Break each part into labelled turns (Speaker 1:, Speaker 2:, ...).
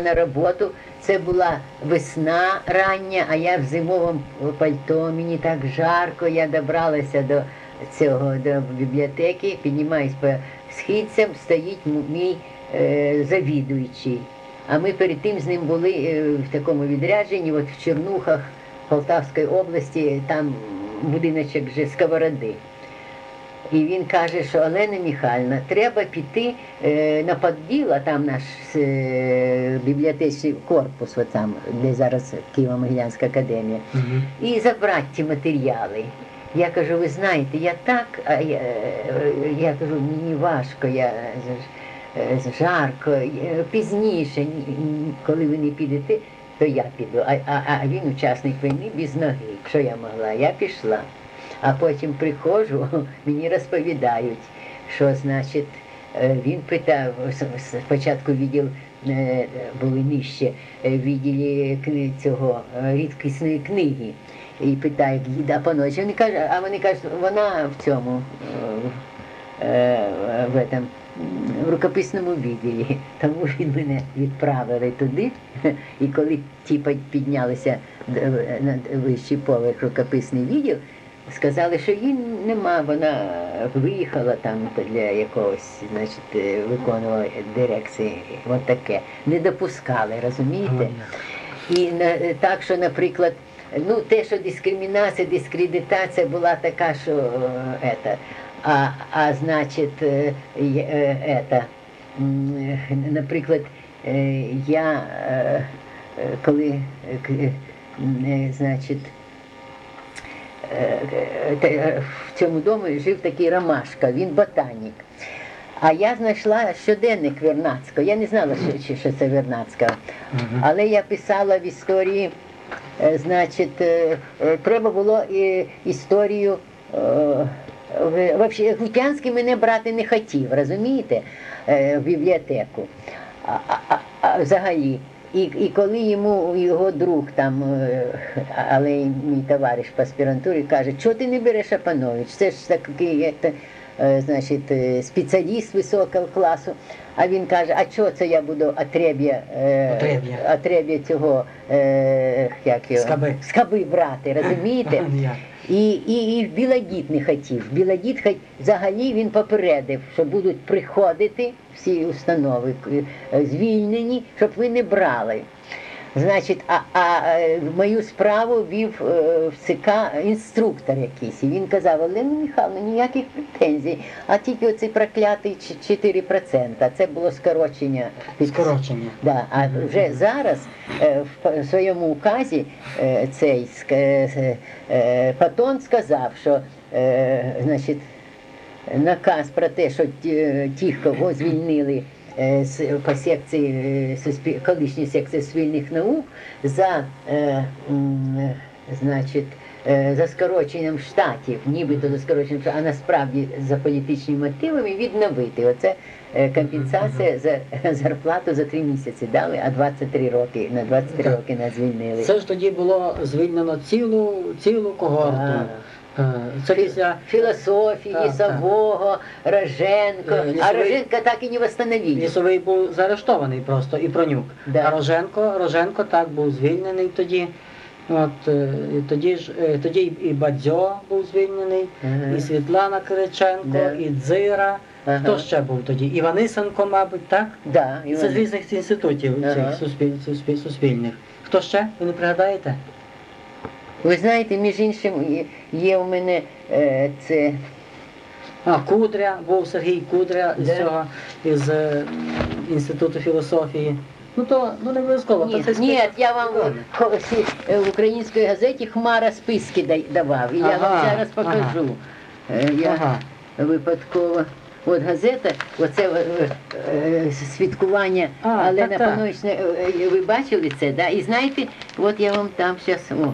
Speaker 1: на роботу. Це була весна рання, а я в зимовому пальто, мені так жарко, я добралася до цього до бібліотеки, піднімаюсь по східцям, стоїть мій е, завідуючий. А ми перед тим з ним були е, в такому відрядженні, от в Чернухах Полтавської області, там будиночок вже сковороди. І він каже, що Олена Михайлівна, треба піти е, на поділ, а там наш е, бібліотечний корпус, от там, де зараз Києво-Могилянська академія, і забрати ті матеріали. Я кажу, ви знаєте, я так, а я, е, я кажу, мені важко, я е, жарко, е, пізніше, ні- ні, коли ви не підете, то я піду. А, а, а він учасник війни без ноги. Що я могла? Я пішла. А потім приходжу, мені розповідають, що значить. е, Він питав спочатку відділ е, були нижче е, відділі цього рідкісної книги. І питає, їда поночі. Вони кажуть, а вони кажуть, вона в цьому в, этом, в рукописному відділі. Тому він мене відправили туди. І коли ті під- піднялися на вищий поверх рукописний відділ, сказали, що її нема, вона виїхала там для якогось, значить, е, виконувала дирекції. От таке. Не допускали, розумієте? І на, так, що, наприклад, ну те, що дискримінація, дискредитація була така, що е, ета, а, а значить, е, е, е, наприклад, е, я е, е, коли е, е, е, значить, е, е, е, в цьому домі жив такий Ромашка, він ботанік. А я знайшла щоденник Вернацького. Я не знала, що, що- це Вернацького. Але я писала в історії, е, значить, е, е, треба було е, історію. е, в- Вообще, Гутянський мене брати не хотів, розумієте, е, в бібліотеку. А, а, а взагалі. І, і коли йому його друг там, е, але й мій товариш по аспірантурі каже, чого ти не береш Апанович? Це ж такий як то, е, значить, е, спеціаліст високого класу. А він каже, а чого це я буду отреб'я,
Speaker 2: Отреб'я.
Speaker 1: цього як його?
Speaker 2: Скаби.
Speaker 1: скаби брати, розумієте? І, і, і Білодід не хотів. Білодід хоч взагалі він попередив, що будуть приходити всі установи е, звільнені, щоб ви не брали. Значить, а, а е, мою справу вів е, в ЦК інструктор якийсь. І він казав, Олена Михайловна, ніяких претензій, а тільки оцей проклятий 4%. Це було скорочення.
Speaker 2: Скорочення.
Speaker 1: Да, а вже зараз е, в своєму указі цей Патон сказав, що значить, наказ про те, що ті, кого звільнили по секції е, колишньої секції суспільних наук за е, е, значить, е, за скороченням штатів, нібито за скороченням штатів, а насправді за політичними мотивами відновити. Оце е, компенсація за зарплату за три місяці дали, а 23 роки на 23
Speaker 2: Так.
Speaker 1: роки нас звільнили.
Speaker 2: Це ж тоді було звільнено цілу, цілу когорту. Е, після
Speaker 1: Філософії,
Speaker 2: Так, так.
Speaker 1: Роженко.
Speaker 2: Е,
Speaker 1: А Роженка так і не восстановили.
Speaker 2: лісовий був заарештований просто і пронюк.
Speaker 1: Да.
Speaker 2: А Роженко, Роженко так був звільнений тоді. От е, тоді ж е, тоді і Бадзьо був звільнений,
Speaker 1: Ага.
Speaker 2: і Світлана Кириченко,
Speaker 1: Да.
Speaker 2: і Дзира.
Speaker 1: Ага.
Speaker 2: Хто ще був тоді? Іванисенко, мабуть, так?
Speaker 1: Да,
Speaker 2: Це з різних інститутів
Speaker 1: Ага.
Speaker 2: цих суспіль, суспіль, суспільних. Хто ще? Ви не пригадаєте?
Speaker 1: Ви знаєте, між іншим, є, є у мене е, це
Speaker 2: А, Кудря, був Сергій Кудря
Speaker 1: Де?
Speaker 2: цього із е, Інституту філософії. Ну то ну не обов'язково.
Speaker 1: Ні,
Speaker 2: то це
Speaker 1: ні,
Speaker 2: список.
Speaker 1: я вам хо- е, в українській газеті Хмара списки дай- давав. І я вам
Speaker 2: Ага,
Speaker 1: зараз покажу. Е, Я
Speaker 2: Ага.
Speaker 1: випадково. От газета, оце е, е, святкування
Speaker 2: А,
Speaker 1: Олена
Speaker 2: так, так.
Speaker 1: Панович, е, е, ви бачили це, да? І знаєте, от я вам там зараз. О.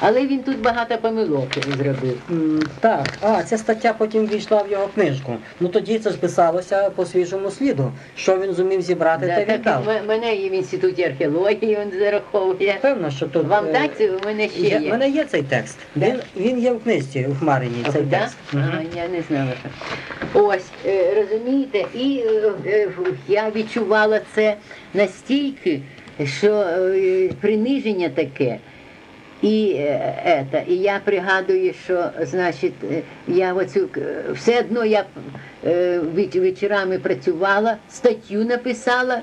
Speaker 1: Але він тут багато помилок зробив.
Speaker 2: М, Так, а ця стаття потім війшла в його книжку. Ну тоді це ж писалося по свіжому сліду. Що він зумів зібрати,
Speaker 1: Да,
Speaker 2: те
Speaker 1: так,
Speaker 2: віддав.
Speaker 1: м- мене і в інституті археології він зараховує.
Speaker 2: Певно, що тут
Speaker 1: Вам
Speaker 2: е,
Speaker 1: дати, у мене ще
Speaker 2: є.
Speaker 1: є.
Speaker 2: У мене є цей текст.
Speaker 1: Да?
Speaker 2: Він, він є в книжці у Хмариній,
Speaker 1: А,
Speaker 2: цей
Speaker 1: да?
Speaker 2: текст. Мгм.
Speaker 1: я не знала. Ось, е, розумієте, і е, е, я відчувала це настільки, що е, приниження таке. І, е, ета, і я пригадую, що значить, е, я оцю е, все одно я е, вечорами працювала, статтю написала,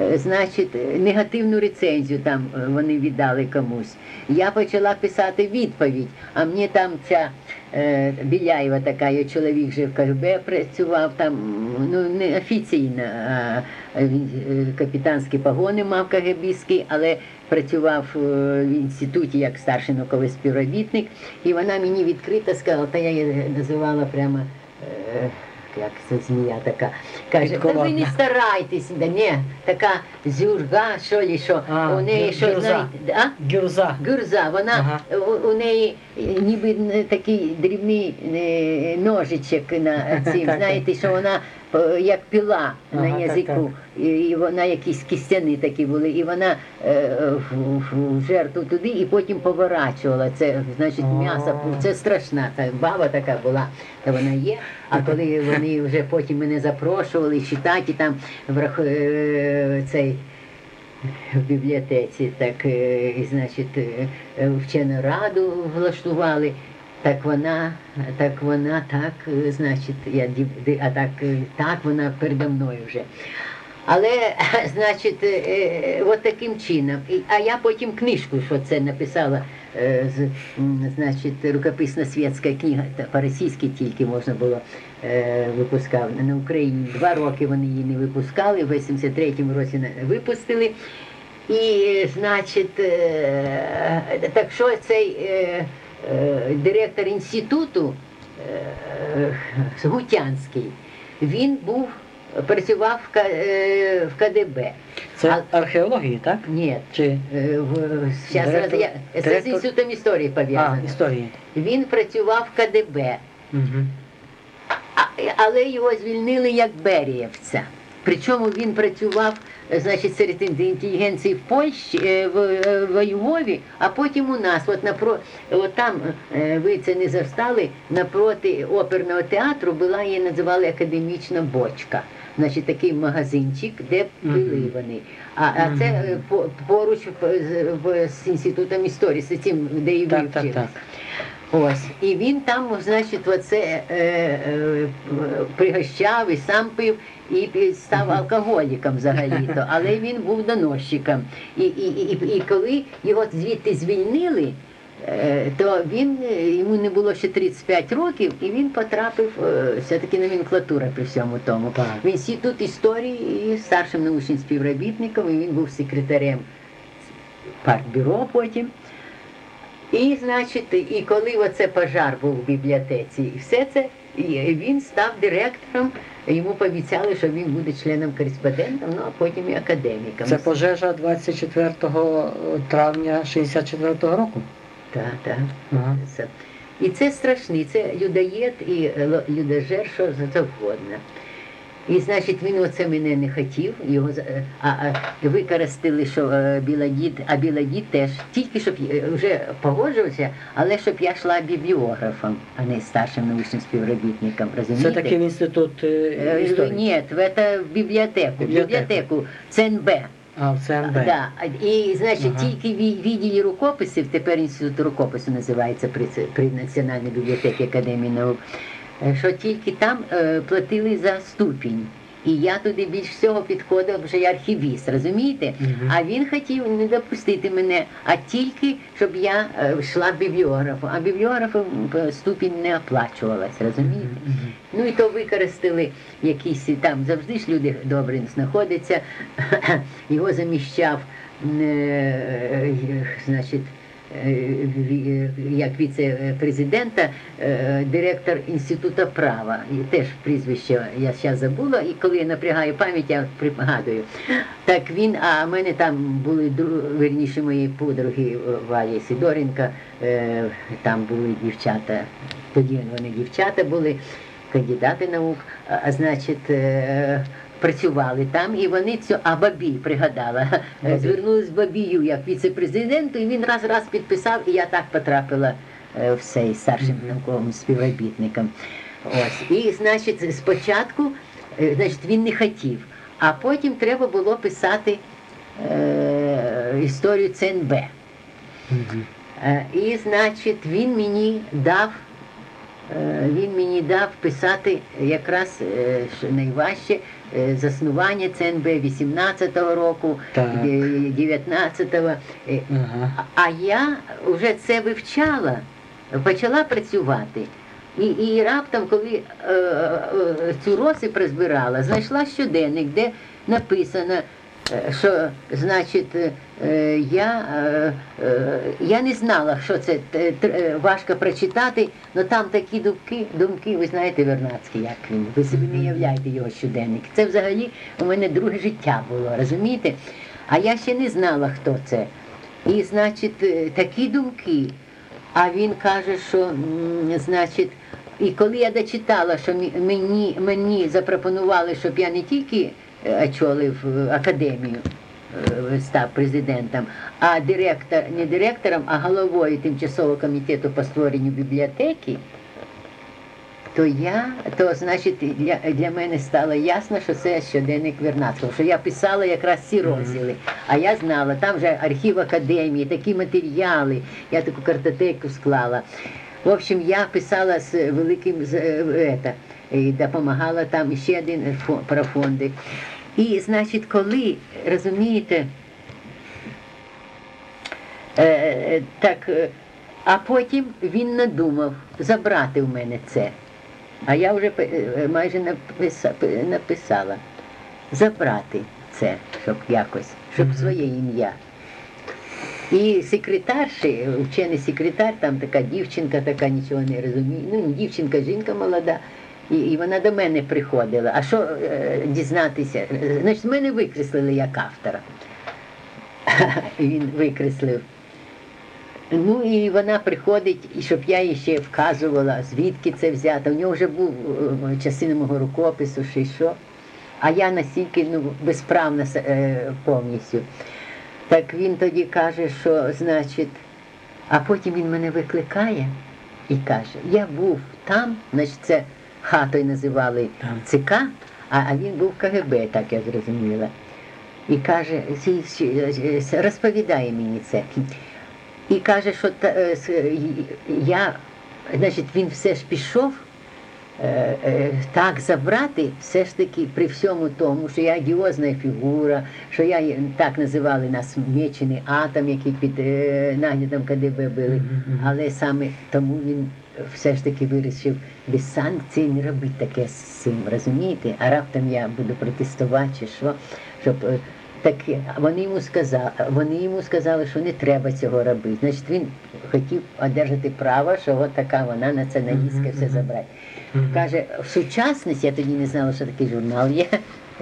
Speaker 1: е, значить, е, негативну рецензію там е, вони віддали комусь. Я почала писати відповідь, а мені там ця е, Біляєва така, її чоловік же в КГБ працював там, ну не офіційно, а е, капітанські погони мав КГБський, але працював е, в інституті як старший науковий співробітник, і вона мені відкрито сказала, та я її називала прямо. е, як це змія така. Каже, та ви не старайтесь, да ні, така зюрга, що ли, що
Speaker 2: А,
Speaker 1: у неї що знаєте, а?
Speaker 2: Гюрза.
Speaker 1: Гюрза, вона
Speaker 2: Ага.
Speaker 1: у, у неї е, ніби е, такий дрібний е, ножичок на цим, знаєте, що вона е, як пила
Speaker 2: Ага,
Speaker 1: на
Speaker 2: так,
Speaker 1: язику, і, вона якісь кістяни такі були, і вона е, в, в- в жертву туди і потім поворачувала. Це значить м'ясо. Це страшна та баба така була, та вона є. А коли вони вже потім мене запрошували читати там врах, е, цей в бібліотеці, так, е, значить, е, е, вчену раду влаштували. Так вона, так вона, так, е, значить, я а так, е, так вона передо мною вже. Але, значить, е, от таким чином. А я потім книжку, що це написала, значить, рукописна світська книга, по-російськи тільки можна було випускав. На Україні два роки вони її не випускали, в 83-му році випустили. І, значить, так що цей директор інституту е, Гутянський, він був, працював в К- е, в КДБ.
Speaker 2: Це археології, так?
Speaker 1: Ні,
Speaker 2: Чи
Speaker 1: е,
Speaker 2: Директор-
Speaker 1: я, з інститутом історії
Speaker 2: а,
Speaker 1: пов'язано. Він працював в КДБ.
Speaker 2: Угу.
Speaker 1: А- але його звільнили як Берієвця. Причому він працював, е, значить, серед інтелігенції в Польщі, е, в, е, в Львові, а потім у нас, от напро, от там ви це не застали, напроти оперного театру була її називали академічна бочка. Значить, такий магазинчик, де пили вони. А, а це поруч з, інститутом історії, з цим, де і
Speaker 2: Так, так, так.
Speaker 1: Ось. І він там, значить, оце е, е, пригощав і сам пив, і став алкоголіком взагалі-то, але він був доносчиком. І, і, і, і коли його звідти звільнили, е, то він, е, йому не було ще 35 років, і він потрапив е, все-таки номенклатура при всьому тому.
Speaker 2: Так.
Speaker 1: В інститут історії і старшим научним співробітником, і він був секретарем партбюро потім. І, значить, і коли оце пожар був в бібліотеці, і все це, і він став директором, йому пообіцяли, що він буде членом-кореспондентом, ну а потім і академіком.
Speaker 2: Це пожежа 24 травня 64 року.
Speaker 1: Так, так.
Speaker 2: Ага.
Speaker 1: І це страшний, це людоєд і е, людожер, що завгодно. І значить він оце мене не хотів, його е, а, а використали, що е, Біладід, а Біладід теж тільки щоб я- вже погоджувався, але щоб я йшла бібліографом, а не старшим научним співробітником.
Speaker 2: Це
Speaker 1: Розумієте?
Speaker 2: такий інститут е,
Speaker 1: Е,
Speaker 2: історії.
Speaker 1: Ні, в, в бібліотеку,
Speaker 2: Бібліотеку.
Speaker 1: бібліотеку, ЦНБ.
Speaker 2: А, в ЦНБ.
Speaker 1: Да. І значить,
Speaker 2: Ага.
Speaker 1: тільки ві- відділі рукописів, тепер інститут рукопису називається при, при Національній бібліотеці Академії наук, е, що тільки там е, платили за ступінь. І я туди більш всього підходив, вже я архівіст, розумієте?
Speaker 2: Мгм.
Speaker 1: А він хотів не допустити мене, а тільки щоб я е, йшла бібліографом. А бібліографом е, ступінь не оплачувалась, розумієте?
Speaker 2: Мгм.
Speaker 1: Ну і то використали якісь там завжди ж люди добрі знаходяться. Його заміщав, е, значить, е, як віце-президента, е, директор інституту права. Теж прізвище я зараз забула, і коли я напрягаю пам'ять, я пригадую. Так він, а в мене там були вірніше мої подруги е, Валя Сидоренко, е, там були дівчата, тоді вони дівчата були кандидати наук, а, значить, е, працювали там, і вони цю, а Бабій пригадала,
Speaker 2: Бабій.
Speaker 1: звернулись з Бабію як віце-президенту, і він раз раз підписав, і я так потрапила е, в цей старшим науковим співробітником. Ось. І, значить, спочатку, е, значить, він не хотів, а потім треба було писати е, історію ЦНБ. Е, І, значить, він мені дав, він мені дав писати якраз що найважче заснування ЦНБ 18-го року,
Speaker 2: Так.
Speaker 1: е, 19-го. Е,
Speaker 2: Ага.
Speaker 1: А я вже це вивчала, почала працювати. І, і раптом, коли е, е, цю роси призбирала, знайшла щоденник, де написано, е, що значить, е, я, е, е, я не знала, що це е, е, важко прочитати, але там такі думки, думки, ви знаєте, Вернацький, як він, ви собі не являєте його щоденник. Це взагалі у мене друге життя було, розумієте? А я ще не знала, хто це. І, значить, е, такі думки. А він каже, що, значить, і коли я дочитала, що мені, мені запропонували, щоб я не тільки е, очолив е, академію, е, став президентом, а директор, не директором, а головою тимчасового комітету по створенню бібліотеки, то я, то значить для, для мене стало ясно, що це щоденник Вернадського, що я писала якраз ці розділи. А я знала, там вже архів академії, такі матеріали, я таку картотеку склала. В общем, я писала з великим з, е, і допомагала там ще один про фонди. І, значить, коли, розумієте, е, е, так, е, а потім він надумав забрати в мене це. А я вже е, майже написа- написала. Забрати це, щоб якось, щоб своє ім'я. І секретарші, вчений секретар, там така дівчинка, така нічого не розуміє. Ну, дівчинка, жінка молода. І, і вона до мене приходила. А що е, дізнатися? Значить, мене викреслили як автора. Він викреслив. Ну і вона приходить, і щоб я їй ще вказувала, звідки це взято. У нього вже був е, частина мого рукопису, що. А я настільки ну, безправна е, повністю. Так він тоді каже, що значить, а потім він мене викликає і каже, я був там, значить це хатою називали ЦК, а, він був КГБ, так я зрозуміла. І каже, «Сі- сі- е, розповідає мені це. І каже, що е, я, значить, він все ж пішов так забрати, все ж таки при всьому тому, що я одіозна фігура, що я так називали нас мечений атом, який під е, наглядом КДБ били. Але саме тому він все ж таки вирішив без санкцій не робити таке з цим, розумієте? А раптом я буду протестувати чи що, щоб. Е, Так вони йому сказали, вони йому сказали, що не треба цього робити. Значить, він хотів одержати право, що от така вона
Speaker 2: націоналістка
Speaker 1: все забрати. Каже, в сучасності, я тоді не знала, що такий журнал є.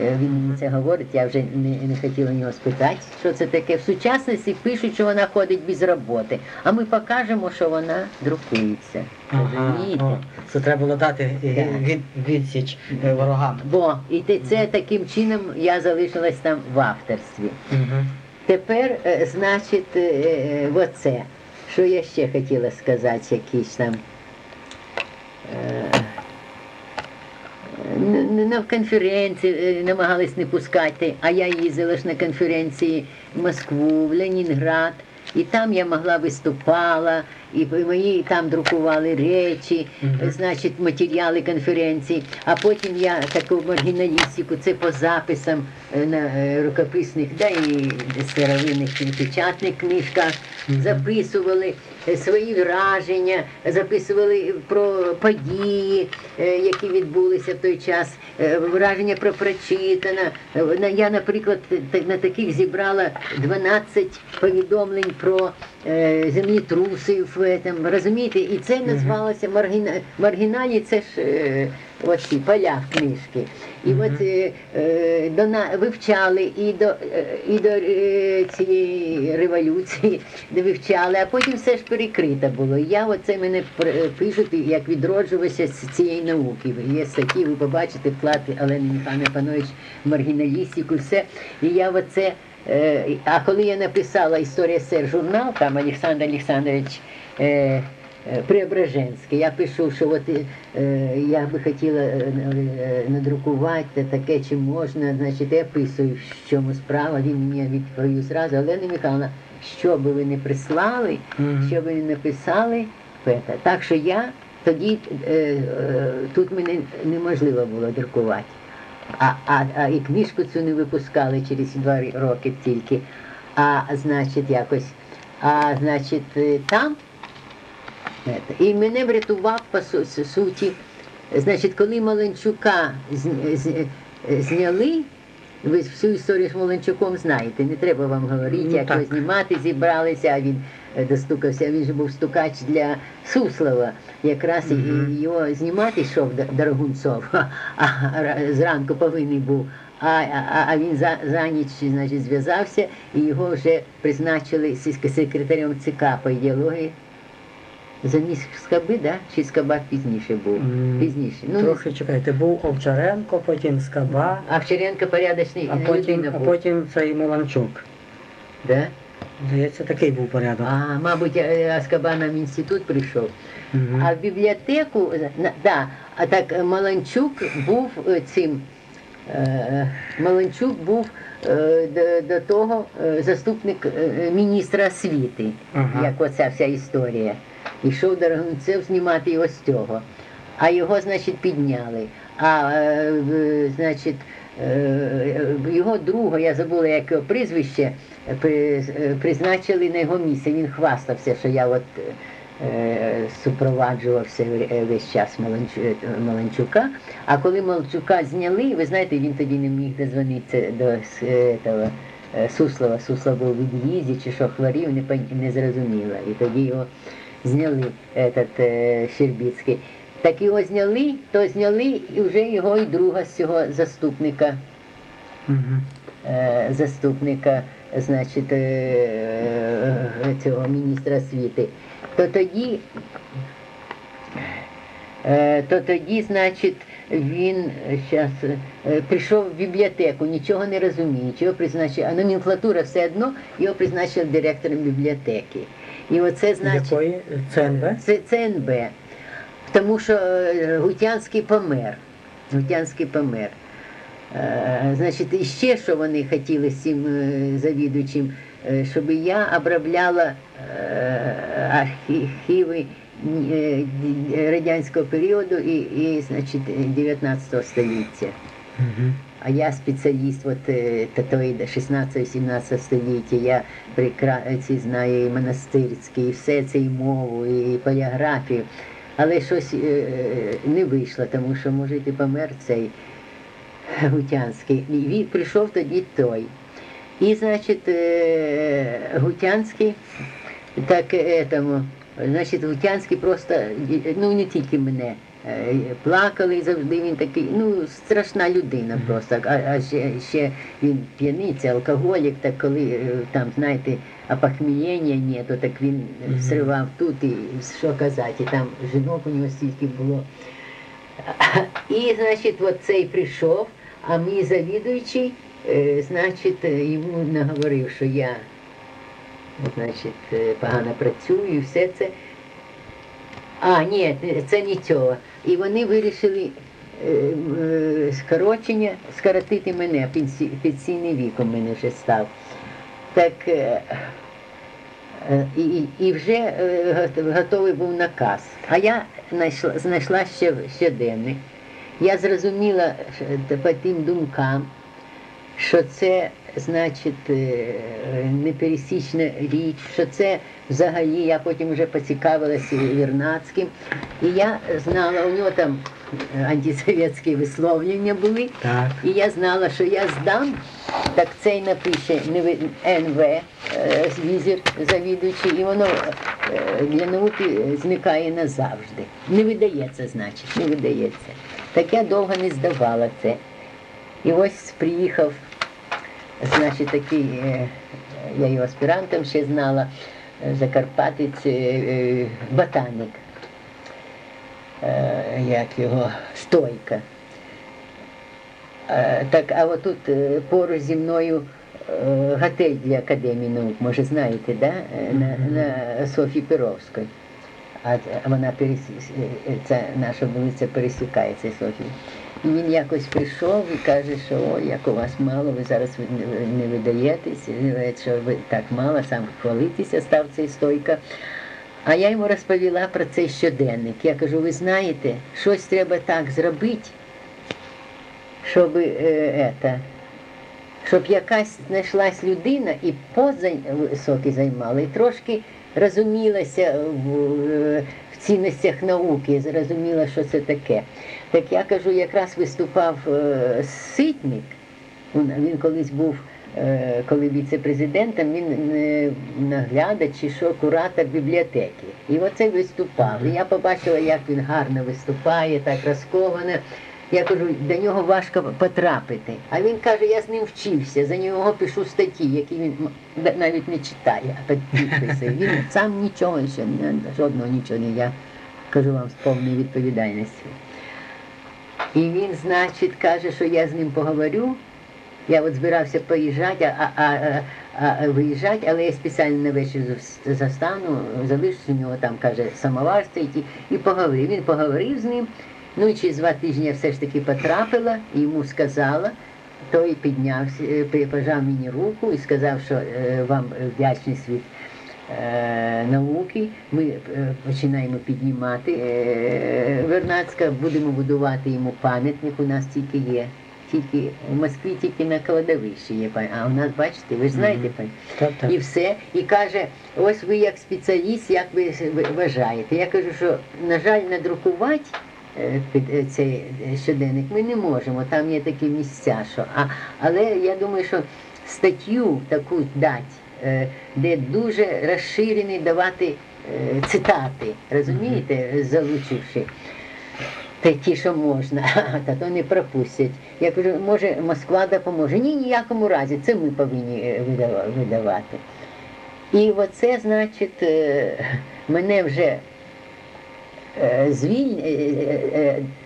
Speaker 1: Е, Він мені це говорить, я вже не, не хотіла нього спитати, що це таке. В сучасності пишуть, що вона ходить без роботи, а ми покажемо, що вона друкується.
Speaker 2: Ага, о, це треба було дати е, від, відсіч е, ворогам.
Speaker 1: Бо і це таким чином я залишилась там в авторстві.
Speaker 2: Мгм.
Speaker 1: Тепер, значить, оце. Що я ще хотіла сказати, якісь там. На конференції е, намагались не пускати, а я їздила ж на конференції в Москву, в Ленінград, і там я могла виступала, і мої там друкували речі, значить, матеріали конференції. А потім я таку маргіналістику, це по записам е, на е, рукописних, да і старовинних і печатних книжках записували свої враження, записували про події, е, які відбулися в той час, е, враження про прочитане. Е, Я, наприклад, на таких зібрала 12 повідомлень про е, землетруси в этом, розумієте, і це називалося маргіна... маргіналі, це ж е, оці поля книжки. І от е, е, до на вивчали і до і до е, цієї революції, де вивчали, а потім все ж перекрито було. І Я оце мене пишуть, як відроджувався з цієї науки. Є статті, ви побачите вклад Олени Михайловни Панович маргіналістику, все. І я оце. Е, А коли я написала історія СССР журнал, там Олександр Олександрович е, е, Преображенське. Я пишу, що от я би хотіла надрукувати таке, чи можна. Значить, я писую, в чому справа. Він мені відповів зразу. Олена Михайловна, що би ви не прислали, що ви не написали, так що я тоді тут мене неможливо було друкувати. А, а, а і книжку цю не випускали через два роки тільки. А значить, якось, а значить, е, там. І мене врятував по су- су- суті. Значить, коли Маленчука е, зняли, ви всю історію з Маленчуком знаєте, не треба вам говорити,
Speaker 2: Ну,
Speaker 1: як його знімати зібралися, а він достукався, він же був стукач для Суслова. Якраз
Speaker 2: Мгм.
Speaker 1: і його знімати йшов Д- Дорогунцов, а зранку повинен був. А, а, а він за, за ніч значить, зв'язався і його вже призначили секретарем ЦК по ідеології. Замість Скаби, да? чи Скаба пізніше був? Пізніше. Ну,
Speaker 2: Трохи чекайте, був Овчаренко, потім Скаба,
Speaker 1: а Вчеренко порядочний
Speaker 2: а потім,
Speaker 1: людина
Speaker 2: а потім цей Меланчук.
Speaker 1: Да?
Speaker 2: Здається, такий був порядок.
Speaker 1: А, мабуть, е, а Скаба нам в інститут прийшов.
Speaker 2: Мгм.
Speaker 1: А в бібліотеку, на- да, а так е, Маланчук був е, цим. е, Маланчук був е, до, до того е, заступник е, міністра освіти,
Speaker 2: Ага.
Speaker 1: як оця вся історія. Ішов Дорогунцев знімати його з цього. А його, значить, підняли. А е, значить, е, його друга, я забула, як його прізвище, е, призначили на його місце. Він хвастався, що я от е, супроваджувався весь час е, Маланчука. А коли Маланчука зняли, ви знаєте, він тоді не міг дозвонитися до е, е, Суслова. Суслов був у від'їзді чи що хворів, не, не зрозуміло. І тоді його зняли, этот, е, Щербіцький. Так його зняли, то зняли і вже його і друга з цього заступника е, заступника, значить, е, цього міністра освіти, то тоді, е, то тоді, значить, він щас, е, прийшов в бібліотеку, нічого не розуміє, його призначили, а номенклатура все одно, його призначили директором бібліотеки. І оце, значить,
Speaker 2: Якої? ЦНБ?
Speaker 1: це ЦНБ. Тому що е, Гутянський помер. Гутянський помер. Е, Значить, і ще що вони хотіли з цим е, завідувачем, е, щоб я обробляла архіви радянського періоду і, і значить, 19 століття. А я спеціаліст от, е, 16-17 століття, я прекрасно знаю і монастирський, і все це, і мову, і поліграфію. Але щось не вийшло, тому що, може, і помер цей Гутянський. Він прийшов тоді той. І, значить, е, Гутянський, так е, этому, значить, Гутянський просто, е, ну не тільки мене, е, плакали завжди, він такий, ну, страшна людина просто. А, а ще, ще він п'яниця, алкоголік, так коли е, там, знаєте, опохмілення ні, то так він
Speaker 2: Мгм.
Speaker 1: сривав тут і що казати, і там жінок у нього стільки було. І, значить, от цей прийшов, а мій завідуючий, е, значить, е, йому наговорив, що я значить, е, погано працюю і все це. А, ні, це не цього. І вони вирішили скорочення, скоротити мене, пенсі- пенсійний вік у мене вже став. Так і, і- вже готовий був наказ. А я знайшла, знайшла ще щоденник. Я зрозуміла по тим думкам, що це значить е, непересічна річ, що це взагалі я потім вже поцікавилася Вірнацьким. І я знала, у нього там е, антисовєтські висловлення були.
Speaker 2: Так.
Speaker 1: І я знала, що я здам, так цей напише НВ, е, візір завідуючий, і воно е, для науки зникає назавжди. Не видається, значить, не видається. Так я довго не здавала це. І ось приїхав, значить, такий, е, я його аспірантом ще знала, е, Закарпатець, е, ботанік, як його, стойка. Так, а отут поруч зі мною готель для Академії наук, може знаєте, да? На, на Софії Перовської. А вона перес... ця наша вулиця пересікається Софії. І він якось прийшов і каже, що ой, як у вас мало, ви зараз не видаєтесь, що ви так мало, сам хвалитися став цей стойка. А я йому розповіла про цей щоденник. Я кажу, ви знаєте, щось треба так зробити, щоб е, это, щоб якась знайшлась людина і поза високі займала, і трошки розумілася в, цінностях науки, зрозуміла, що це таке. Так я кажу, якраз виступав е, Ситник, він колись був. Е, коли віце-президентом, він е, наглядач чи що куратор бібліотеки. І оце виступав. І я побачила, як він гарно виступає, так розковано. Я кажу, до нього важко потрапити. А він каже, я з ним вчився, за нього пишу статті, які він навіть не читає, а підписує. Він сам нічого ще, жодного нічого не я кажу вам з повною відповідальністю. І він, значить, каже, що я з ним поговорю. Я от збирався поїжджати, а, а, а, а виїжджати, але я спеціально на вечір застану, залишусь у нього там, каже, самовар стоїть і поговорив. Він поговорив з ним. Ну і через два тижні я все ж таки потрапила і йому сказала, той піднявся, пожав мені руку і сказав, що е, вам вдячність від е, науки. Ми е, починаємо піднімати е, Вернацька, будемо будувати йому пам'ятник, у нас тільки є. Тільки в Москві тільки на кладовищі є. А у нас, бачите, ви ж знаєте
Speaker 2: так.
Speaker 1: І все. І каже, ось ви як спеціаліст, як ви вважаєте. Я кажу, що, на жаль, надрукувати е, під е, цей щоденник ми не можемо, там є такі місця, що. А, але я думаю, що статтю таку дати, е, де дуже розширені давати цитати, розумієте, залучивши. Та ті, що можна, та то не пропустять. Я кажу, може Москва допоможе. Ні, ніякому разі, це ми повинні видавати. І оце, значить, мене вже звіль...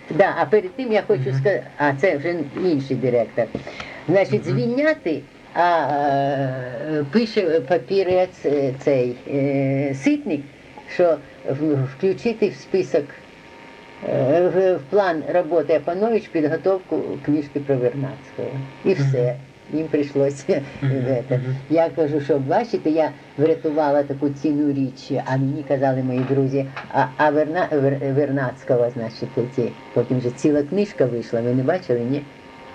Speaker 1: Да, а перед тим я хочу сказати, а це вже інший директор. Значить, звільняти, а пише папірець цей ситник, що включити в список. В план роботи Апанович підготовку книжки про Вернадського. І все. Їм прийшлося. Я кажу, що бачите, я врятувала таку цінну річ, а мені казали мої друзі, а а Верна, Вер, Вернацького, значить, ці, потім вже ціла книжка вийшла, ви не бачили, ні?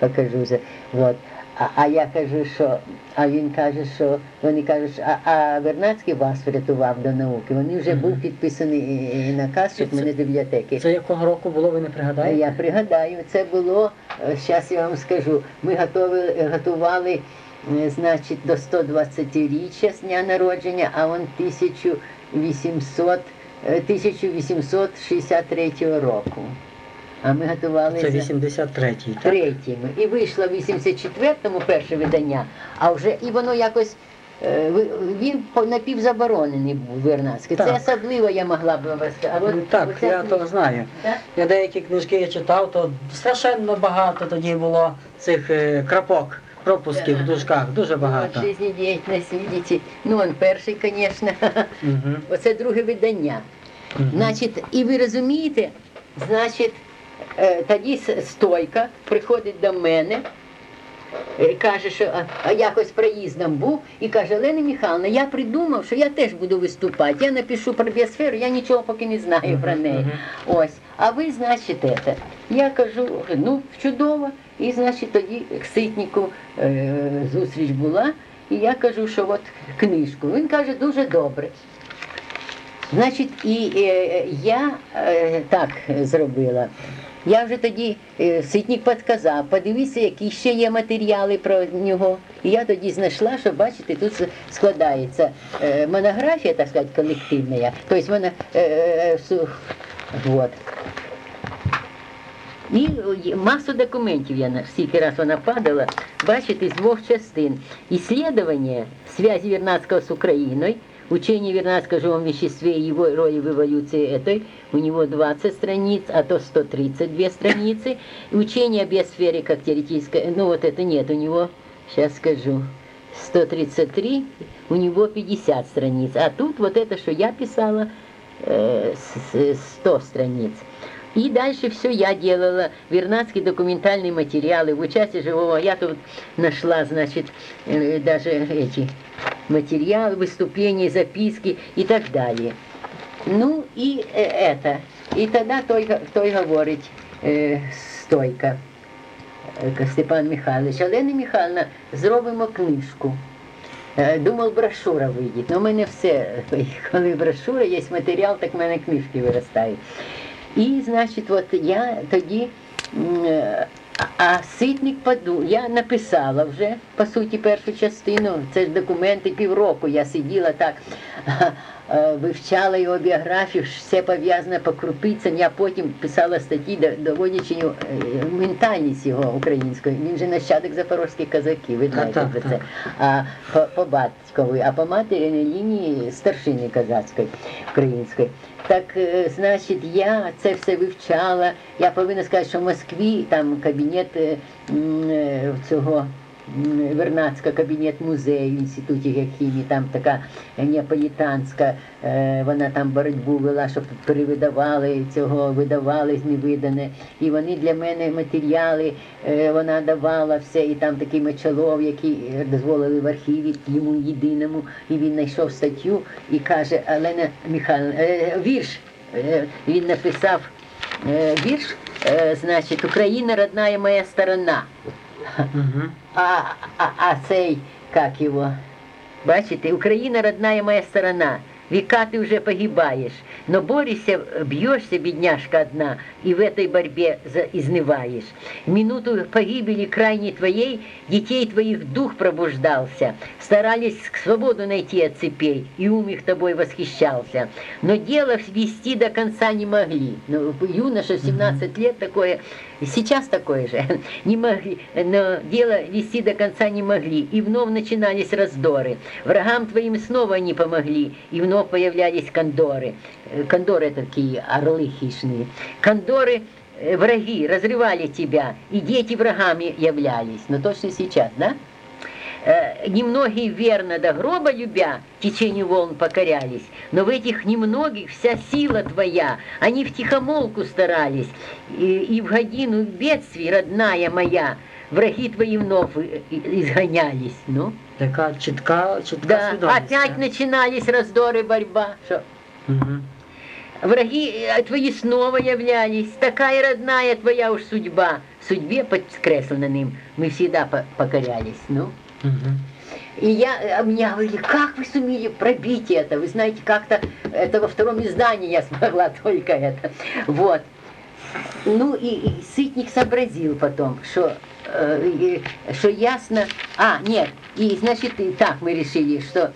Speaker 1: Покажу. Вот. А, а я кажу, що, а він каже, що вони кажуть, а, а Вернадський вас врятував до науки. Вони вже був підписаний наказ, щоб мене з бібліотеки.
Speaker 2: Це якого року було, ви не пригадаєте?
Speaker 1: Я пригадаю, це було, зараз я вам скажу, ми готовили, готували, значить, до 120-річчя з дня народження, а он 1800, 1863 року. А ми готувалися
Speaker 2: Це 83-й, так?
Speaker 1: І вийшло в 84-му перше видання, а вже і воно якось. е, ви- Він по- напівзаборонений був Вернадський. Це
Speaker 2: Так.
Speaker 1: особливо я могла б вам розказати. А от
Speaker 2: Ну, Так,
Speaker 1: оця
Speaker 2: я
Speaker 1: книжка,
Speaker 2: то знаю.
Speaker 1: да?
Speaker 2: Я деякі книжки я читав, то страшенно багато тоді було цих е, крапок, пропусків в дужках, дуже багато.
Speaker 1: От, жизнедіяльність, видите. Ну, он перший, звісно.
Speaker 2: Угу.
Speaker 1: Оце друге видання. Значить, і ви розумієте, значить, тоді стойка приходить до мене, е, каже, що якось проїздом був, і каже, Олена Михайловна, я придумав, що я теж буду виступати. Я напишу про біосферу, я нічого поки не знаю про неї. Ось. А ви, значить, це. Я кажу, ну, чудово. І, значить, тоді к ситнику е, зустріч була, і я кажу, що от книжку. Він каже, дуже добре. Значить, і е, я е, так зробила. Я вже тоді е, ситник підказав, подивіться, які ще є матеріали про нього. І я тоді знайшла, що бачите, тут складається е, монографія, так сказати, колективна. Тобто вона е, е, вот. І масу документів я на стільки раз вона падала, бачите, з двох частин. Исследование связи Вернадского с Украиной, учение Вернадского о живом веществе и его роли в эволюции этой, у него 20 страниц, а то 132 страницы. Учение о биосфере как теоретическое, ну вот это нет, у него, сейчас скажу, 133, у него 50 страниц. А тут вот это, что я писала, э, с- с- 100 страниц. И дальше все я делала, вернадские документальные материалы, в участии живого. Я тут нашла, значит, э, даже эти материалы, выступления, записки и так далее. Ну і е, это. І тоді той, той говорить е, стойка е, Степан Михайлович, Олена Михайловна, зробимо книжку. Е, Думав, брошура вийде. Ну, у мене все, коли брошура, є матеріал, так в мене книжки виростають. І, значить, от я тоді, м, е, а- ситник паду, я написала вже, по суті, першу частину, це ж документи півроку, я сиділа так, вивчала його біографію, все пов'язане по крупицям, я потім писала статті, доводячи е, ментальність його української. Він же нащадок запорозьких казаків, ви знаєте про це. А по, по батьковій, а по материній лінії старшини казацької української. Так, е, значить, я це все вивчала. Я повинна сказати, що в Москві там кабінет е, е, цього м, Вернадська кабінет музею в інституті хімії, там така неаполітанська, е, вона там боротьбу вела, щоб перевидавали цього, видавали невидане. І вони для мене матеріали е, вона давала все, і там такий мечолов, який е, дозволили в архіві йому єдиному, і він знайшов статтю і каже, Олена Михайловна, вірш, він написав вірш, значить, Україна родная моя сторона.
Speaker 2: Угу.
Speaker 1: А, а, а цей, как его, бачите, Украина родная моя сторона. Века ты уже погибаешь, но борешься, бьешься, бедняжка одна, и в этой борьбе изнываешь. В минуту погибели крайней твоей, детей твоих дух пробуждался, старались к свободу найти от цепей, и ум их тобой восхищался. Но дело вести до конца не могли. Ну, юноша в 17 лет такое, сейчас такое же, не могли, но дело вести до конца не могли, и вновь начинались раздоры. Врагам твоим снова они помогли, и вновь появлялись кондоры. Э, Кондоры такие орлы хищные. Кондоры э, враги разрывали тебя, и дети врагами являлись. Но точно сейчас, да? Э, Немногие верно до гроба любя течению волн покорялись, но в этих немногих вся сила твоя, они в тихомолку старались, и, и в годину бедствий, родная моя, враги твои вновь и- и- изгонялись. Ну,
Speaker 2: Така чітка, чітка
Speaker 1: да,
Speaker 2: свідомість.
Speaker 1: опять начинались раздоры, борьба. Что?
Speaker 2: Угу.
Speaker 1: Враги э, твои снова являлись, такая родная твоя уж судьба. Судьбе подкресленным мы всегда по- покорялись. Ну,
Speaker 2: Угу.
Speaker 1: И я, а меня говорили, как вы сумели пробить это? Вы знаете, как-то это во втором издании я смогла только это. Вот. Ну и, и Сытник сообразил потом, что, э, что ясно... А, нет, и значит, и так мы решили, что э,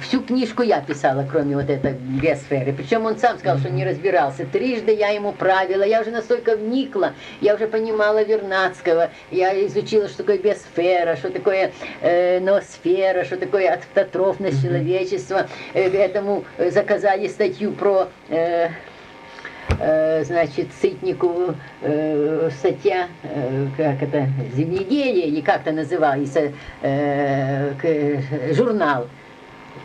Speaker 1: всю книжку я писала, кроме вот этой биосферы. Причем он сам сказал, что не разбирался. Трижды я ему правила, я уже настолько вникла, я уже понимала Вернадского, я изучила, что такое биосфера, что такое э, ноосфера, что такое автотрофность человечества. Э, этому э, заказали статью про... э, э, значит, Сытнику э, статья, э, как это, земледелие, или как-то называлось, э, журнал.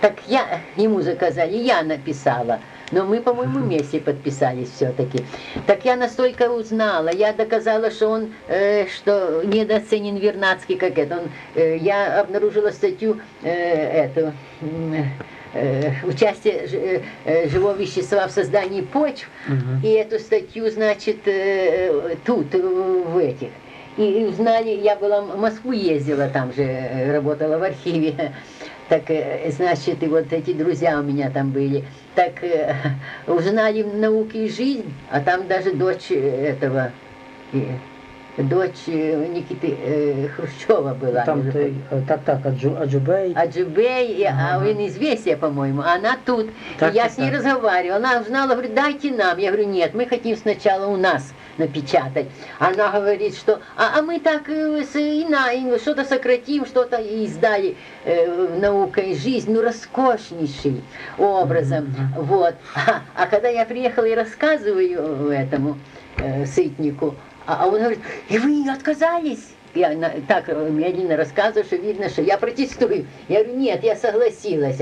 Speaker 1: Так я, ему заказали, я написала. Но мы, по-моему, вместе подписались все-таки. Так я настолько узнала, я доказала, что он, э, что недооценен Вернадский, как это. Он, э, я обнаружила статью э, эту, э, участие э, э, живого вещества в создании почв.
Speaker 2: Мгм.
Speaker 1: И эту статью, значит, э, тут, э, в этих. И и узнали, я была в Москву ездила, там же э, работала в архиве. Так, э, значит, и вот эти друзья у меня там были. Так э, узнали науки и жизнь, а там даже дочь э, этого, э, дочь Никиты э, Хрущева была.
Speaker 2: Там е, так, так, Аджу, Аджубей.
Speaker 1: Аджибей, а
Speaker 2: Ага.
Speaker 1: он известия, по-моему, а она тут.
Speaker 2: Так,
Speaker 1: И я
Speaker 2: так,
Speaker 1: с ней
Speaker 2: так.
Speaker 1: разговаривала, она узнала, говорит, дайте нам. Я говорю, нет, мы хотим сначала у нас напечатать. Она говорит, что, а, а мы так э, и на, что-то сократим, что-то и издали э, «Наука и жизнь», ну, роскошнейший образом.
Speaker 2: Мгм.
Speaker 1: Вот. А, а когда я приехала и рассказываю этому э, Сытнику, а, а он говорит, и вы отказались? Я на- так э, медленно рассказываю, что видно, что я протестую. Я говорю, нет, я согласилась.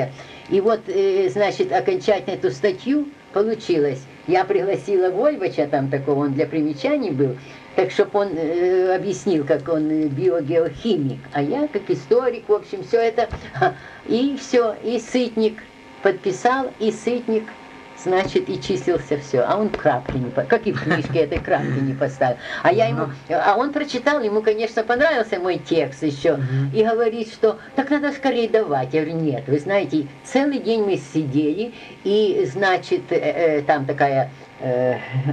Speaker 1: И вот, э, значит, окончательно эту статью получилось. Я пригласила Вольвача, там такого, он для примечаний был, так чтобы он э, объяснил, как он э, биогеохимик, а я как историк, в общем, все это. И все, и Сытник подписал, и Сытник значит, и числился все. А он крапки не, по- как и в книжке этой крапки не поставил. А я ему, а он прочитал, ему, конечно, понравился мой текст еще, и говорит, что так надо скорее давать. Я говорю, нет, вы знаете, целый день мы сидели, и, значит, э, э, там такая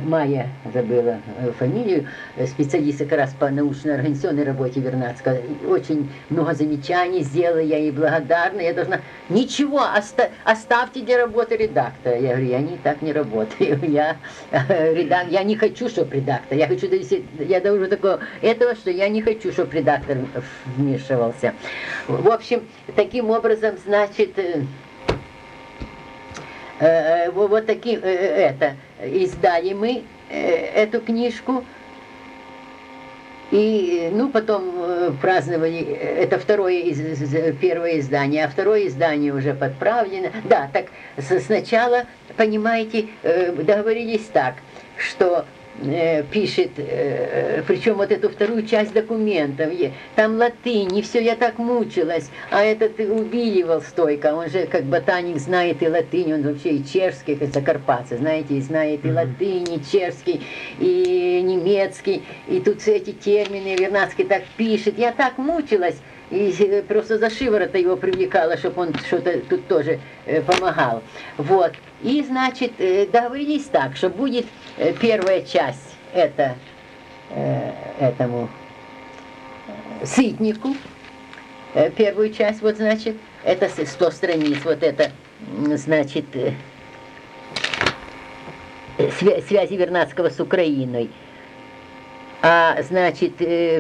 Speaker 1: Майя, забыла э, фамилию, э, специалист как раз по научно-организационной работе Вернадского, очень много замечаний сделала, я ей благодарна, я должна, ничего, оста- оставьте для работы редактора. Я говорю, я не так не работаю, я, э, редак- я не хочу, чтобы редактор, я хочу, довести- я довожу такого этого, что я не хочу, чтобы редактор вмешивался. В общем, таким образом, значит, э, Э, во- вот таким э, это издали мы э, эту книжку. И ну потом э, праздновали э, это второе первое издание а второе издание уже подправлено. Да так сначала понимаете э, договорились так что э, пишет, э, причем вот эту вторую часть документов, там латынь, и все, я так мучилась, а этот и убиливал стойко, он же как ботаник знает и латынь, он вообще и чешский, как закарпатцы, знаете, и знает и латынь, и чешский, и немецкий, и тут все эти термины, Вернадский так пишет, я так мучилась, и э, просто за шиворот его привлекала, чтобы он что-то тут тоже э, помогал. Вот. И, значит, э, договорились так, что будет э, первая часть это э, этому сытнику, первую часть, вот, значит, это с- 100 страниц, вот это, значит, свя- связи Вернадского с Украиной. А, значит,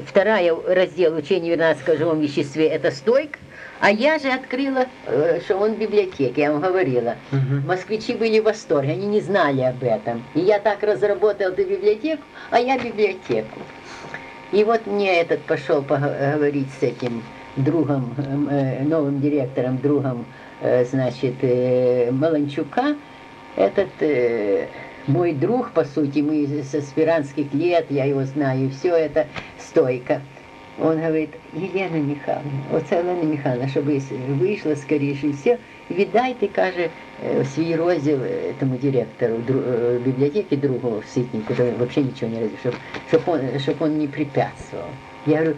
Speaker 1: вторая раздел учения Вернадского о живом веществе – это стойк. А я же открыла, э, что он в библиотеке, я вам говорила.
Speaker 2: Мгм.
Speaker 1: Москвичи были в восторге, они не знали об этом. И я так разработал эту библиотеку, а я библиотеку. И вот мне этот пошел поговорить с этим другом, эм, э, новым директором, другом, э, значит, Маланчука. Этот мой друг, по сути, мы с аспирантских лет, я его знаю, все это стойко. Он говорит, Елена Михайловна, оце Олена Михайловна, щоб вийшла скоріше і все, віддайте, каже, е, свій розділ е, тому директору дру- е, бібліотеки другого Ситнику, который вообще ничего не разве, чтобы, чтоб он, чтоб он не препятствовал. Я говорю,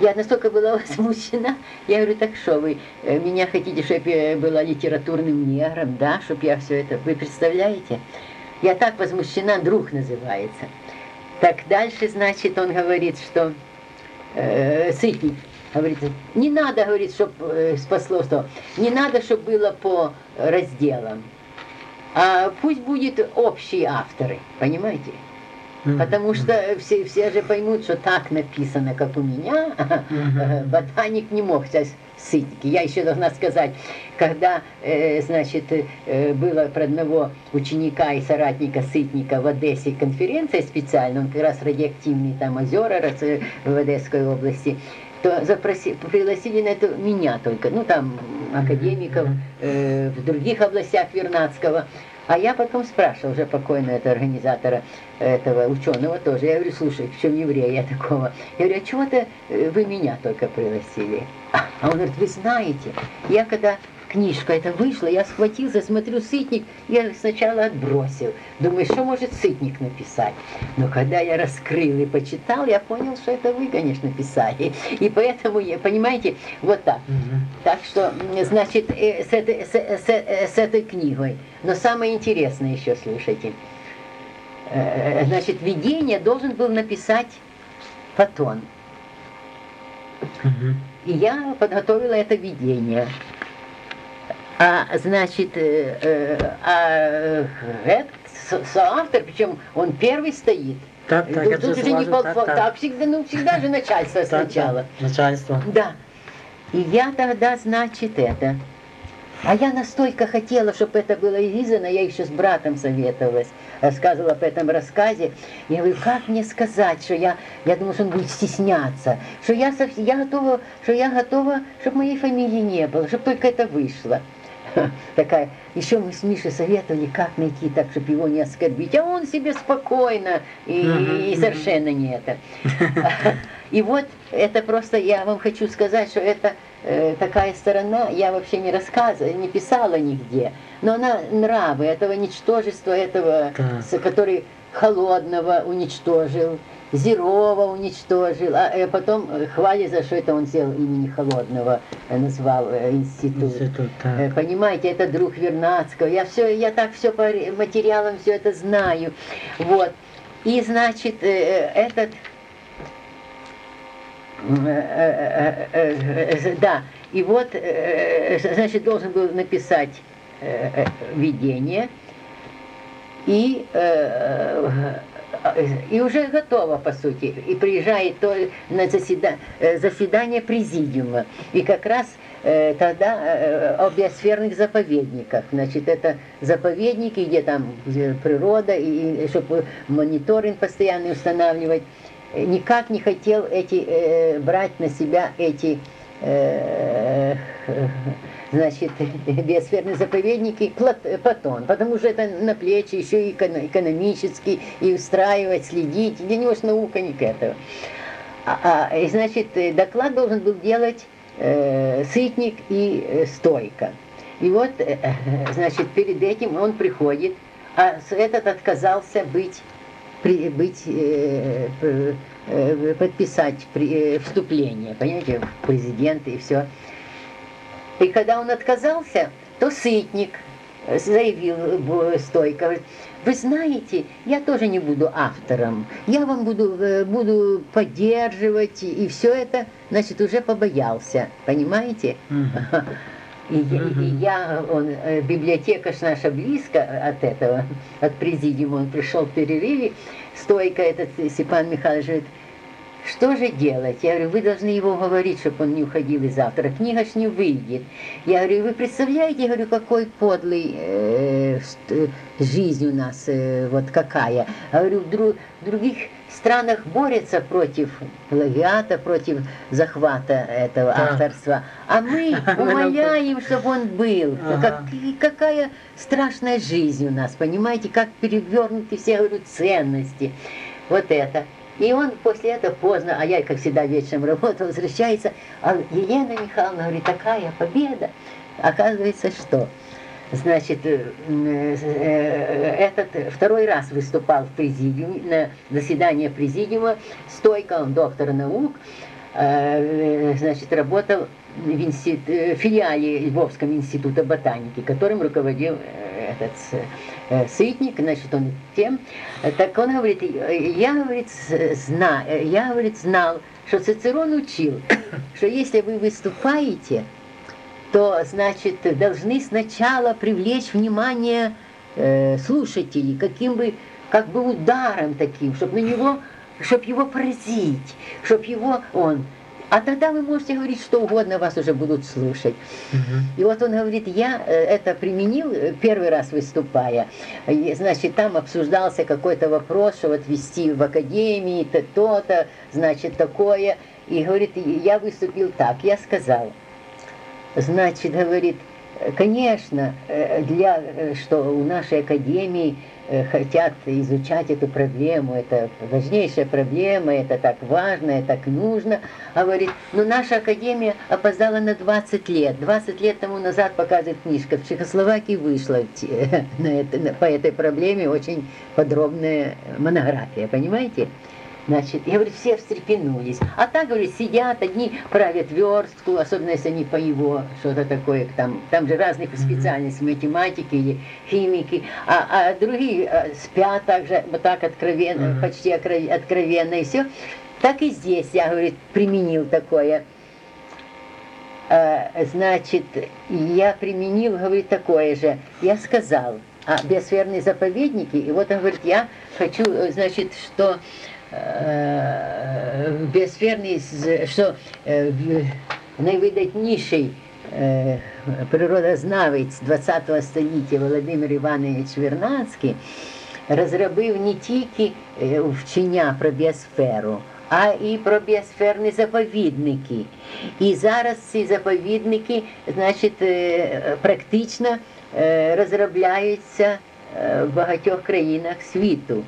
Speaker 1: я настолько была возмущена, я говорю, так что вы э, меня хотите, чтобы я была литературным негром, да, чтобы я все это, вы представляете? Я так возмущена, друг называется. Так дальше, значит, он говорит, что э, Сытник, говорит, не надо, говорит, чтобы спасло что, не надо, чтобы было по разделам, а пусть будет общие авторы, понимаете? Потому что все, все же поймут, что так написано, как у меня. Ботаник не мог сейчас сытники. Я еще должна сказать, когда, э, значит, э, было про одного ученика и соратника Сытника в Одессе конференция специальная, он как раз радиоактивные там озера э, в Одесской области, то запроси, пригласили на это меня только, ну там академиков э, в других областях Вернадского. А я потом спрашивала уже покойного этого организатора, этого ученого тоже. Я говорю, слушай, в чем еврей я такого? Я говорю, а чего-то э, вы меня только пригласили. А он говорит, вы знаете, я когда книжка эта вышла, я схватился, смотрю, сытник, я сначала отбросил. Думаю, что может сытник написать? Но когда я раскрыл и почитал, я понял, что это вы, конечно, писали. И поэтому, я, понимаете, вот так. Так что, значит, э, с этой, с, с- э, с этой книгой. Но самое интересное еще, слушайте. Э, Значит, видение должен был написать Фотон. И я подготовила это видение. А, значит, э, э, а со- соавтор, причем он первый стоит.
Speaker 2: Так, так,
Speaker 1: Тут тут уже не
Speaker 2: злажу,
Speaker 1: пол-
Speaker 2: так, так.
Speaker 1: всегда, ну, всегда же начальство сначала.
Speaker 2: так, Начальство.
Speaker 1: Да. И я тогда, значит, это. А я настолько хотела, чтобы это было издано, я еще с братом советовалась, рассказывала об этом рассказе. Я говорю, как мне сказать, что я, я думаю, что он будет стесняться, что я, я готова, что я готова, чтобы моей фамилии не было, чтобы только это вышло. такая. Еще мы с Мишей советовали, как найти так, чтобы его не оскорбить. А он себе спокойно и, и совершенно не это. И вот это просто, я вам хочу сказать, что это э, такая сторона, я вообще не рассказывала, не писала нигде, но она нравы этого ничтожества, этого,
Speaker 2: Так.
Speaker 1: который холодного уничтожил, Зерова уничтожил, а э, потом э, хвалит за что это он сделал имени Холодного, э, назвал э, институт.
Speaker 2: Институт, так.
Speaker 1: Э, Понимаете, это друг Вернадского. Я все, я так все по материалам все это знаю. Вот. И значит, э, э, этот э, э, э, э, э, да, и вот, э, э, значит, должен был написать э, э, видение, и, э, э, и уже готово, по сути. И приезжает то на заседа- э, заседание президиума. И как раз э, тогда э, о биосферных заповедниках. Значит, это заповедники, где там где природа, и, чтобы мониторинг постоянный устанавливать. Э, Никак не хотел эти, э, брать на себя эти э, значит, биосферные заповедники Плат- Платон, потому что это на плечи еще и эко- экономически, и устраивать, следить, для него ж наука не к этому. А, а, и, значит, доклад должен был делать э, Сытник и э, Стойко. И вот, э, значит, перед этим он приходит, а с- этот отказался быть, при- быть э, э, подписать при- э, вступление, понимаете, в президенты и все. И когда он отказался, то Сытник э, заявил стойко, говорит, вы знаете, я тоже не буду автором, я вам буду, э, буду поддерживать, и все это, значит, уже побоялся, понимаете?
Speaker 2: Мгм.
Speaker 1: И, и я, он, э, библиотека ж наша близко от этого, от президиума, он пришел в перерыве, стойко этот Степан Михайлович говорит, что же делать? Я говорю, вы должны его говорить, чтобы он не уходил из автора. Книга ж не выйдет. Я говорю, вы представляете, я говорю, какой подлый э, жизнь у нас, э, вот какая. Я говорю, в, дру- в других странах борются против плагиата, против захвата этого
Speaker 2: Так.
Speaker 1: авторства. А мы умоляем, чтобы он был.
Speaker 2: Ага.
Speaker 1: Как, и какая страшная жизнь у нас, понимаете, как перевернуты все, говорю, ценности. Вот это. И он после этого поздно, а я, как всегда, вечером работал, возвращается, а Елена Михайловна говорит, такая победа. Оказывается, что? Значит, э, э, э, этот второй раз выступал в президиуме, на заседании президиума, стойко, он доктор наук, значит, работал в инстит- э, филиале Львовского института ботаники, которым руководил этот Сытник, значит, он тем. Э, Так он говорит, э, я, говорит, с- зна, э, я, говорит, знал, что Цицерон учил, что если вы выступаете, то, значит, должны сначала привлечь внимание э, слушателей, каким бы, как бы ударом таким, чтобы на него, чтобы его поразить, чтобы его он. А тогда вы можете говорить что угодно, вас уже будут слушать.
Speaker 2: Мгм.
Speaker 1: И вот он говорит, я э, это применил э, первый раз выступая. Значит, там обсуждался какой-то вопрос, что вот вести в академии то- то-то, значит, такое. И говорит, я выступил так, я сказал, значит, говорит, конечно, э, для, что у нашей академии хотят изучать эту проблему, это важнейшая проблема, это так важно, это так нужно. А говорит, но наша академия опоздала на 20 лет. 20 лет тому назад показывает книжка. В Чехословакии вышла те- на это- по этой проблеме очень подробная монография, понимаете? Значит, я говорю, все встрепенулись. А так, говорит, сидят, одни правят верстку, особенно если они по его, что-то такое, там, там же разных специальностей, математики или химики, а, а другие а, спят также, вот так откровенно,
Speaker 2: Мгм.
Speaker 1: почти окро- откровенно и все. Так и здесь я, говорит, применил такое. А, значит, я применил, говорит, такое же. Я сказал, а биосферные заповедники, и вот он говорит, я хочу, э, значит, что биосферный, з- що е, найвидатніший е, природознавець 20 століття Володимир Іванович Вернадський розробив не тільки е, вчення про біосферу, а і про біосферні заповідники. І зараз ці заповідники, значить, е, практично е, розробляються е, в багатьох країнах світу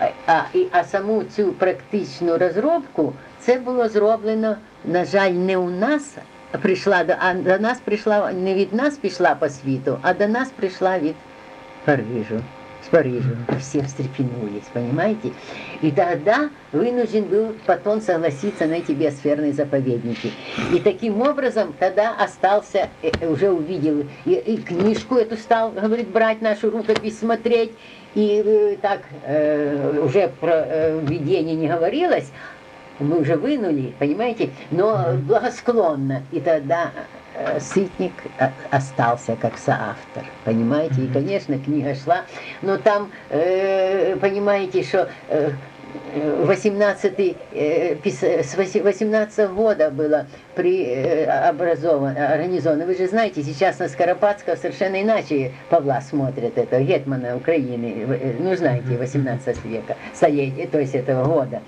Speaker 1: А, а, і- а саму цю практичну розробку це було зроблено, на жаль, не у нас а прийшла до, а до нас прийшла не від нас пішла по світу, а до нас прийшла від Парижу. С Парижа. И все встрепенулись, понимаете? И тогда вынужден был потом согласиться на эти биосферные заповедники. И таким образом тогда остался, э, э, уже увидел, и, и книжку эту стал, говорит, брать нашу рукопись, смотреть. И э, так э, уже про э, введение не говорилось, мы уже вынули, понимаете, но благосклонно. И тогда э, Сытник э, остался как соавтор, понимаете, и, конечно, книга шла, но там, э, понимаете, что э, 18 э, пис- с 18 года было при э, образовано, организовано. Вы же знаете, сейчас на Скоропадского совершенно иначе Павла смотрят, это Гетмана Украины, э, ну знаете, 18 века, столетия, то есть этого года.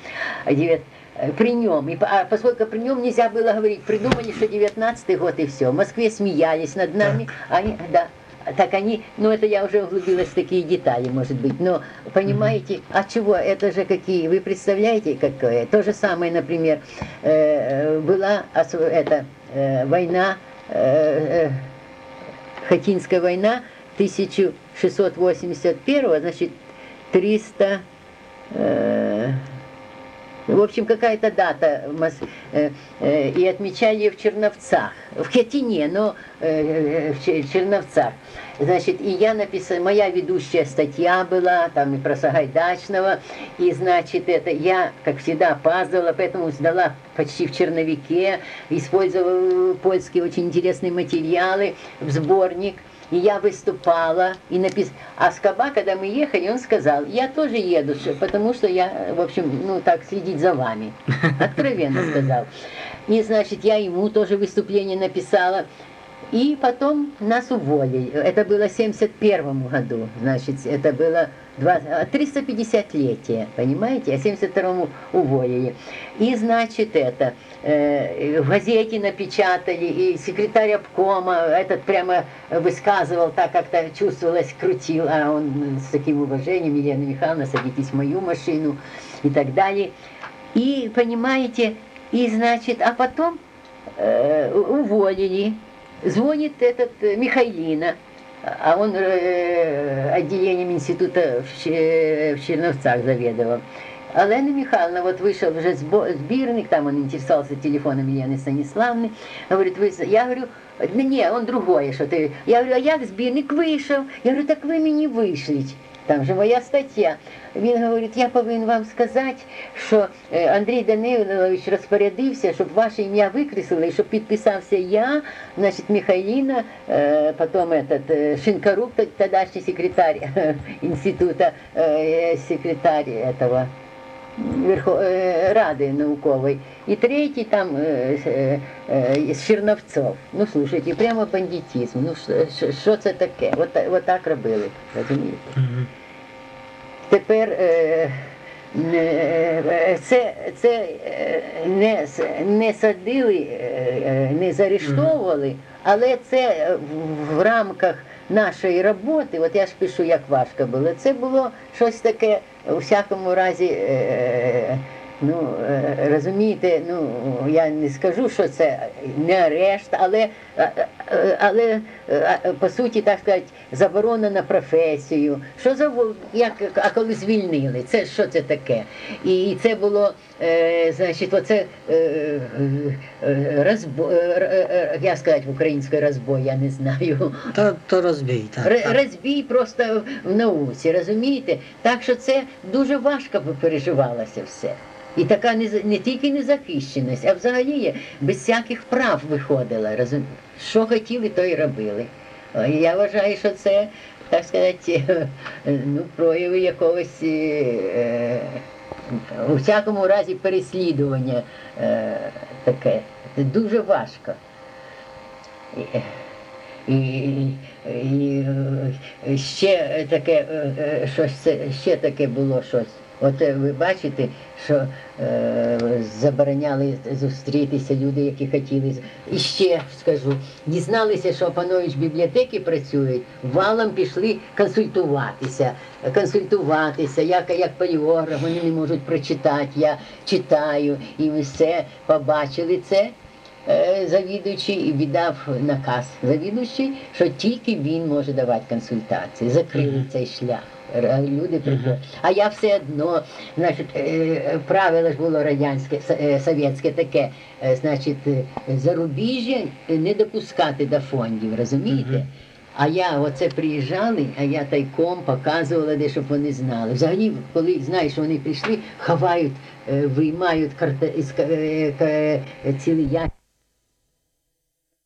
Speaker 1: Девят- э, При нем, и, по- а поскольку при нем нельзя было говорить, придумали, что 19 год и все. В Москве смеялись над нами, они, да, так они, ну это я уже углубилась в такие детали, может быть, но понимаете, а чего, это же какие, вы представляете, какое? То же самое, например, э, была ос- эта э, война, э, э, Хатинская война 1681, значит, 300, э, в общем, какая-то дата э, э, и отмечали ее в Черновцах, в Хатине, но э, в Че- Черновцах. Значит, и я написала, моя ведущая статья была, там и про Сагайдачного, и, значит, это я, как всегда, опаздывала, поэтому сдала почти в черновике, использовала польские очень интересные материалы в сборник, и я выступала, и напис... А Скоба, когда мы ехали, он сказал, я тоже еду, потому что я, в общем, ну так, следить за вами. Откровенно сказал. И, значит, я ему тоже выступление написала. И потом нас уволили. Это было в 71 году, значит, это было 20 350-летие, понимаете? А в 72 уволили. И, значит, это, э, в газете напечатали, и секретарь обкома этот прямо высказывал так, как-то чувствовалось, крутил, а он с таким уважением, Елена Михайловна, садитесь в мою машину и так далее. И, понимаете, и, значит, а потом э, уволили. Звонит этот э, Михайлина, а он э, отделением института в, Че- в Черновцах заведовал. А Лена Михайловна, вот вышел уже сбо- сбирник, там он интересовался телефоном Елены Станиславны, говорит, вы, з- я говорю, «Да не, он другое, что ты, я говорю, а як збірник вийшов? Я говорю, так ви мені вишліть. Там же моя стаття. Він говорить, я повинен вам сказати, що е, Андрій Данилович розпорядився, щоб ваше ім'я викреслили, і щоб підписався я, значить, Михайліна, е, потім этот, е, Шинкарук, тодашній секретар інституту, секретар этого, Верхо... е, Ради наукової. І третій там е, е, Черновцов. Ну, слушайте, прямо бандитизм. Ну, що- це таке? От, от так робили, розумієте? Тепер це, це не, не садили, не заарештовували, але це в, в рамках нашої роботи, от я ж пишу, як важко було, це було щось таке, у всякому разі, е, ну, е, розумієте, ну, я не скажу, що це не арешт, але, е, е, але по суті, так сказати, заборона на професію. Що за як, а коли звільнили? Це що це таке? І, це було, е, значить, оце е, розбо, е, е, сказати українською розбой, я не знаю.
Speaker 2: То, то розбій, так.
Speaker 1: Р-
Speaker 2: так.
Speaker 1: Розбій просто в науці, розумієте? Так що це дуже важко переживалося все. І така не, не тільки незахищеність, а взагалі без всяких прав виходила. Розум... Що хотіли, то й робили. Я вважаю, що це, так сказати, ну, прояви якогось, е, у всякому разі, переслідування е, таке. Це дуже важко. І- і, і е, ще таке е, е, щось ще таке було щось. От ви бачите, що е, забороняли зустрітися люди, які хотіли. І ще скажу, дізналися, що Панович бібліотеки працюють, валом пішли консультуватися, консультуватися, як, як поліграф, вони не можуть прочитати, я читаю, і ми все побачили це. Е, Завідуючий і віддав наказ завідуючий, що тільки він може давати консультації. Закрили цей шлях. Р- Люди приходять. А я все одно, значить, е, правило ж було радянське, е, совєтське таке, е, значить, е, зарубіжжя не допускати до фондів, розумієте? А я оце приїжджали, а я тайком показувала, де щоб вони знали. Взагалі, коли знаєш, що вони прийшли, ховають, е, виймають карта е, цілий ящик